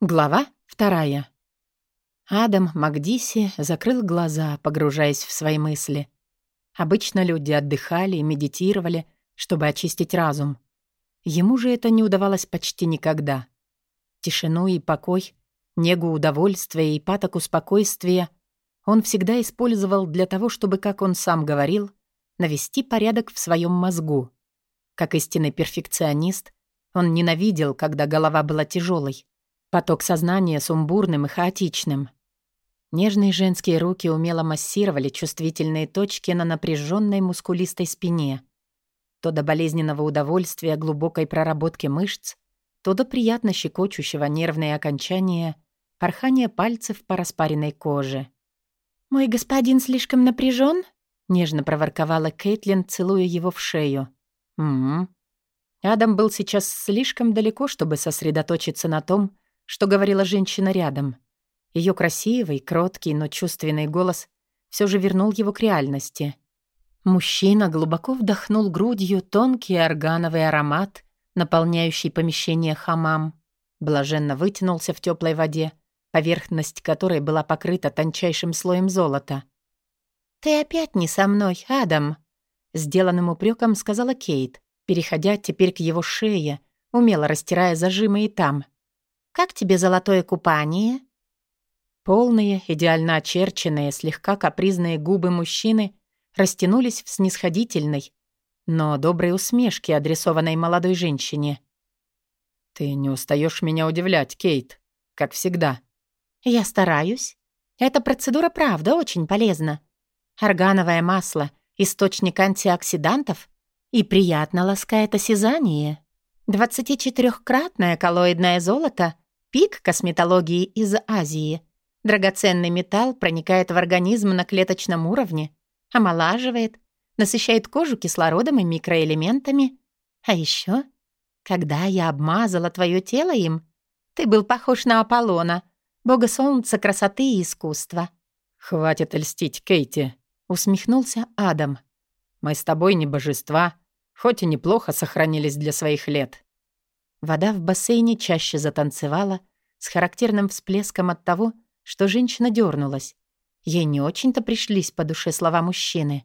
Глава вторая. Адам Макдиси закрыл глаза, погружаясь в свои мысли. Обычно люди отдыхали и медитировали, чтобы очистить разум. Ему же это не удавалось почти никогда. Тишину и покой, негу удовольствия и патоку спокойствия он всегда использовал для того, чтобы, как он сам говорил, навести порядок в своем мозгу. Как истинный перфекционист, он ненавидел, когда голова была тяжелой, Поток сознания сумбурным и хаотичным. Нежные женские руки умело массировали чувствительные точки на напряженной мускулистой спине. То до болезненного удовольствия глубокой проработки мышц, то до приятно щекочущего нервные окончания, порхания пальцев по распаренной коже. «Мой господин слишком напряжен? нежно проворковала Кейтлин, целуя его в шею. «Угу». Адам был сейчас слишком далеко, чтобы сосредоточиться на том, что говорила женщина рядом. Ее красивый, кроткий, но чувственный голос все же вернул его к реальности. Мужчина глубоко вдохнул грудью тонкий органовый аромат, наполняющий помещение хамам. Блаженно вытянулся в теплой воде, поверхность которой была покрыта тончайшим слоем золота. «Ты опять не со мной, Адам!» Сделанным упреком сказала Кейт, переходя теперь к его шее, умело растирая зажимы и там — как тебе золотое купание?» Полные, идеально очерченные, слегка капризные губы мужчины растянулись в снисходительной, но доброй усмешке, адресованной молодой женщине. «Ты не устаешь меня удивлять, Кейт, как всегда». «Я стараюсь. Эта процедура, правда, очень полезна. Органовое масло — источник антиоксидантов и приятно ласкает осязание. 24-кратное коллоидное золото — Пик косметологии из Азии. Драгоценный металл проникает в организм на клеточном уровне, омолаживает, насыщает кожу кислородом и микроэлементами. А еще, когда я обмазала твое тело им, ты был похож на Аполлона, бога солнца, красоты и искусства. «Хватит льстить, Кейти», — усмехнулся Адам. «Мы с тобой не божества, хоть и неплохо сохранились для своих лет. Вода в бассейне чаще затанцевала, с характерным всплеском от того, что женщина дернулась. Ей не очень-то пришлись по душе слова мужчины.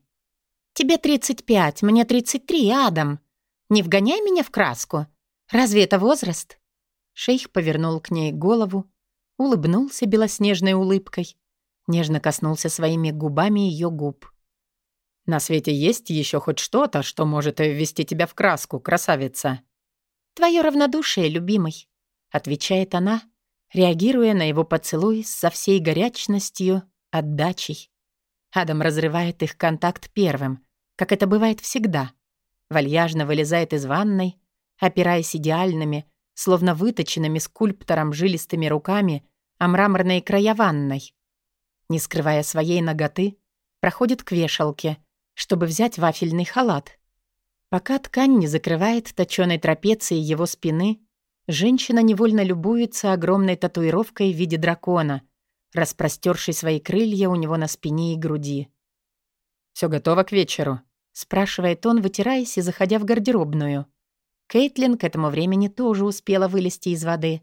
«Тебе 35, мне 33, Адам. Не вгоняй меня в краску. Разве это возраст?» Шейх повернул к ней голову, улыбнулся белоснежной улыбкой, нежно коснулся своими губами ее губ. «На свете есть еще хоть что-то, что может ввести тебя в краску, красавица?» «Твое равнодушие, любимый», — отвечает она, реагируя на его поцелуй со всей горячностью, отдачей. Адам разрывает их контакт первым, как это бывает всегда. Вальяжно вылезает из ванной, опираясь идеальными, словно выточенными скульптором жилистыми руками о мраморные края ванной. Не скрывая своей ноготы, проходит к вешалке, чтобы взять вафельный халат — Пока ткань не закрывает точёной трапеции его спины, женщина невольно любуется огромной татуировкой в виде дракона, распростёршей свои крылья у него на спине и груди. «Всё готово к вечеру?» — спрашивает он, вытираясь и заходя в гардеробную. Кейтлин к этому времени тоже успела вылезти из воды.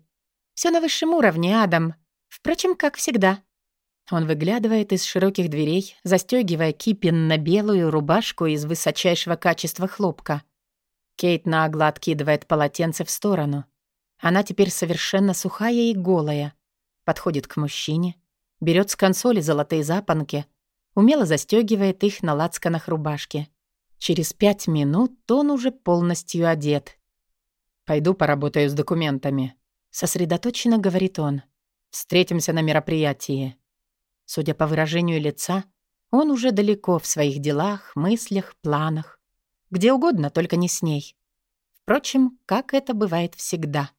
«Всё на высшем уровне, Адам. Впрочем, как всегда». Он выглядывает из широких дверей, застегивая кипин на белую рубашку из высочайшего качества хлопка. Кейт нагло откидывает полотенце в сторону. Она теперь совершенно сухая и голая. Подходит к мужчине, берет с консоли золотые запонки, умело застегивает их на лацканах рубашки. Через пять минут он уже полностью одет. «Пойду поработаю с документами», — сосредоточенно говорит он. «Встретимся на мероприятии». Судя по выражению лица, он уже далеко в своих делах, мыслях, планах. Где угодно, только не с ней. Впрочем, как это бывает всегда.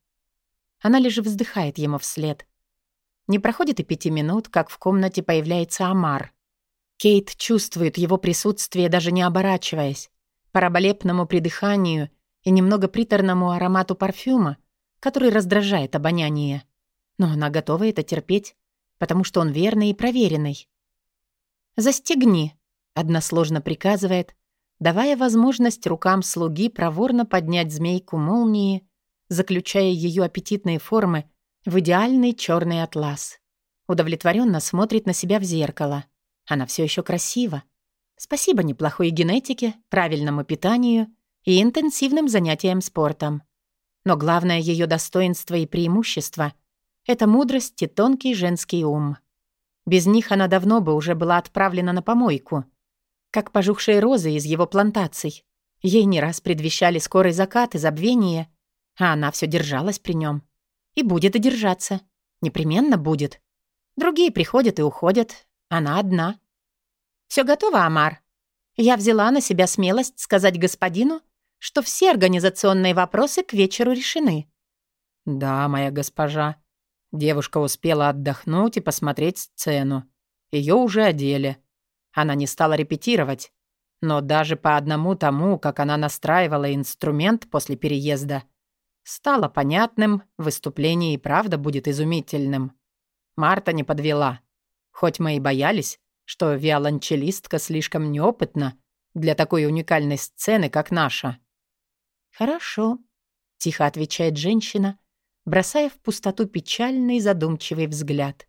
Она лишь вздыхает ему вслед. Не проходит и пяти минут, как в комнате появляется Амар. Кейт чувствует его присутствие, даже не оборачиваясь. По раболепному придыханию и немного приторному аромату парфюма, который раздражает обоняние. Но она готова это терпеть, потому что он верный и проверенный. «Застегни», — односложно приказывает, давая возможность рукам слуги проворно поднять змейку молнии, заключая ее аппетитные формы в идеальный черный атлас. Удовлетворенно смотрит на себя в зеркало. Она все еще красива. Спасибо неплохой генетике, правильному питанию и интенсивным занятиям спортом. Но главное ее достоинство и преимущество — это мудрость и тонкий женский ум. Без них она давно бы уже была отправлена на помойку, как пожухшие розы из его плантаций. Ей не раз предвещали скорый закат и забвение, а она все держалась при нем. И будет и держаться. Непременно будет. Другие приходят и уходят. Она одна. Все готово, Амар? Я взяла на себя смелость сказать господину, что все организационные вопросы к вечеру решены. Да, моя госпожа. Девушка успела отдохнуть и посмотреть сцену. Ее уже одели. Она не стала репетировать. Но даже по одному тому, как она настраивала инструмент после переезда, стало понятным, выступление и правда будет изумительным. Марта не подвела. Хоть мы и боялись, что виолончелистка слишком неопытна для такой уникальной сцены, как наша. «Хорошо», — тихо отвечает женщина, бросая в пустоту печальный задумчивый взгляд.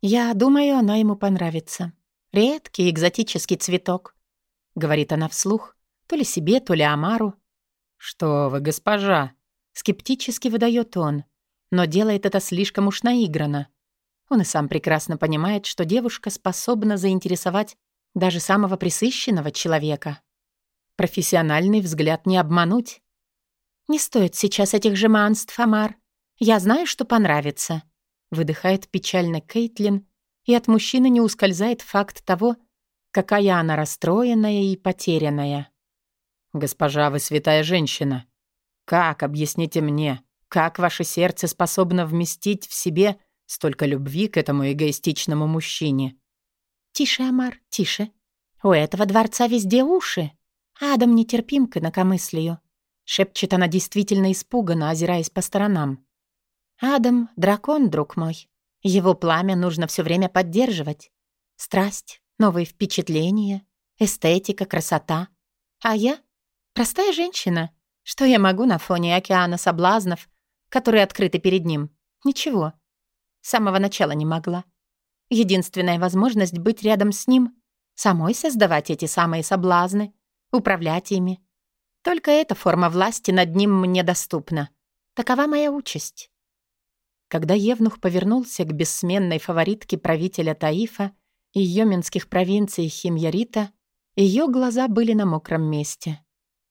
«Я думаю, она ему понравится. Редкий экзотический цветок», — говорит она вслух, то ли себе, то ли Амару. «Что вы, госпожа?» — скептически выдает он, но делает это слишком уж наигранно. Он и сам прекрасно понимает, что девушка способна заинтересовать даже самого присыщенного человека. Профессиональный взгляд не обмануть. «Не стоит сейчас этих жеманств, Амар. Я знаю, что понравится», — выдыхает печально Кейтлин, и от мужчины не ускользает факт того, какая она расстроенная и потерянная. «Госпожа, вы святая женщина. Как, объясните мне, как ваше сердце способно вместить в себе столько любви к этому эгоистичному мужчине?» «Тише, Амар, тише. У этого дворца везде уши. Адам нетерпим к инакомыслию», — шепчет она действительно испуганно, озираясь по сторонам. «Адам — дракон, друг мой. Его пламя нужно все время поддерживать. Страсть, новые впечатления, эстетика, красота. А я Простая женщина. Что я могу на фоне океана соблазнов, которые открыты перед ним? Ничего. С самого начала не могла. Единственная возможность быть рядом с ним — самой создавать эти самые соблазны, управлять ими. Только эта форма власти над ним мне доступна. Такова моя участь. Когда Евнух повернулся к бессменной фаворитке правителя Таифа и йоменских провинций Химьярита, ее глаза были на мокром месте.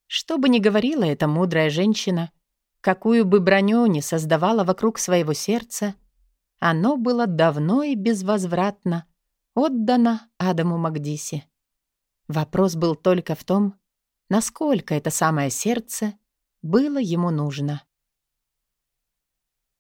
Что бы ни говорила эта мудрая женщина, какую бы броню ни создавала вокруг своего сердца, оно было давно и безвозвратно отдано Адаму Магдиси. Вопрос был только в том, насколько это самое сердце было ему нужно.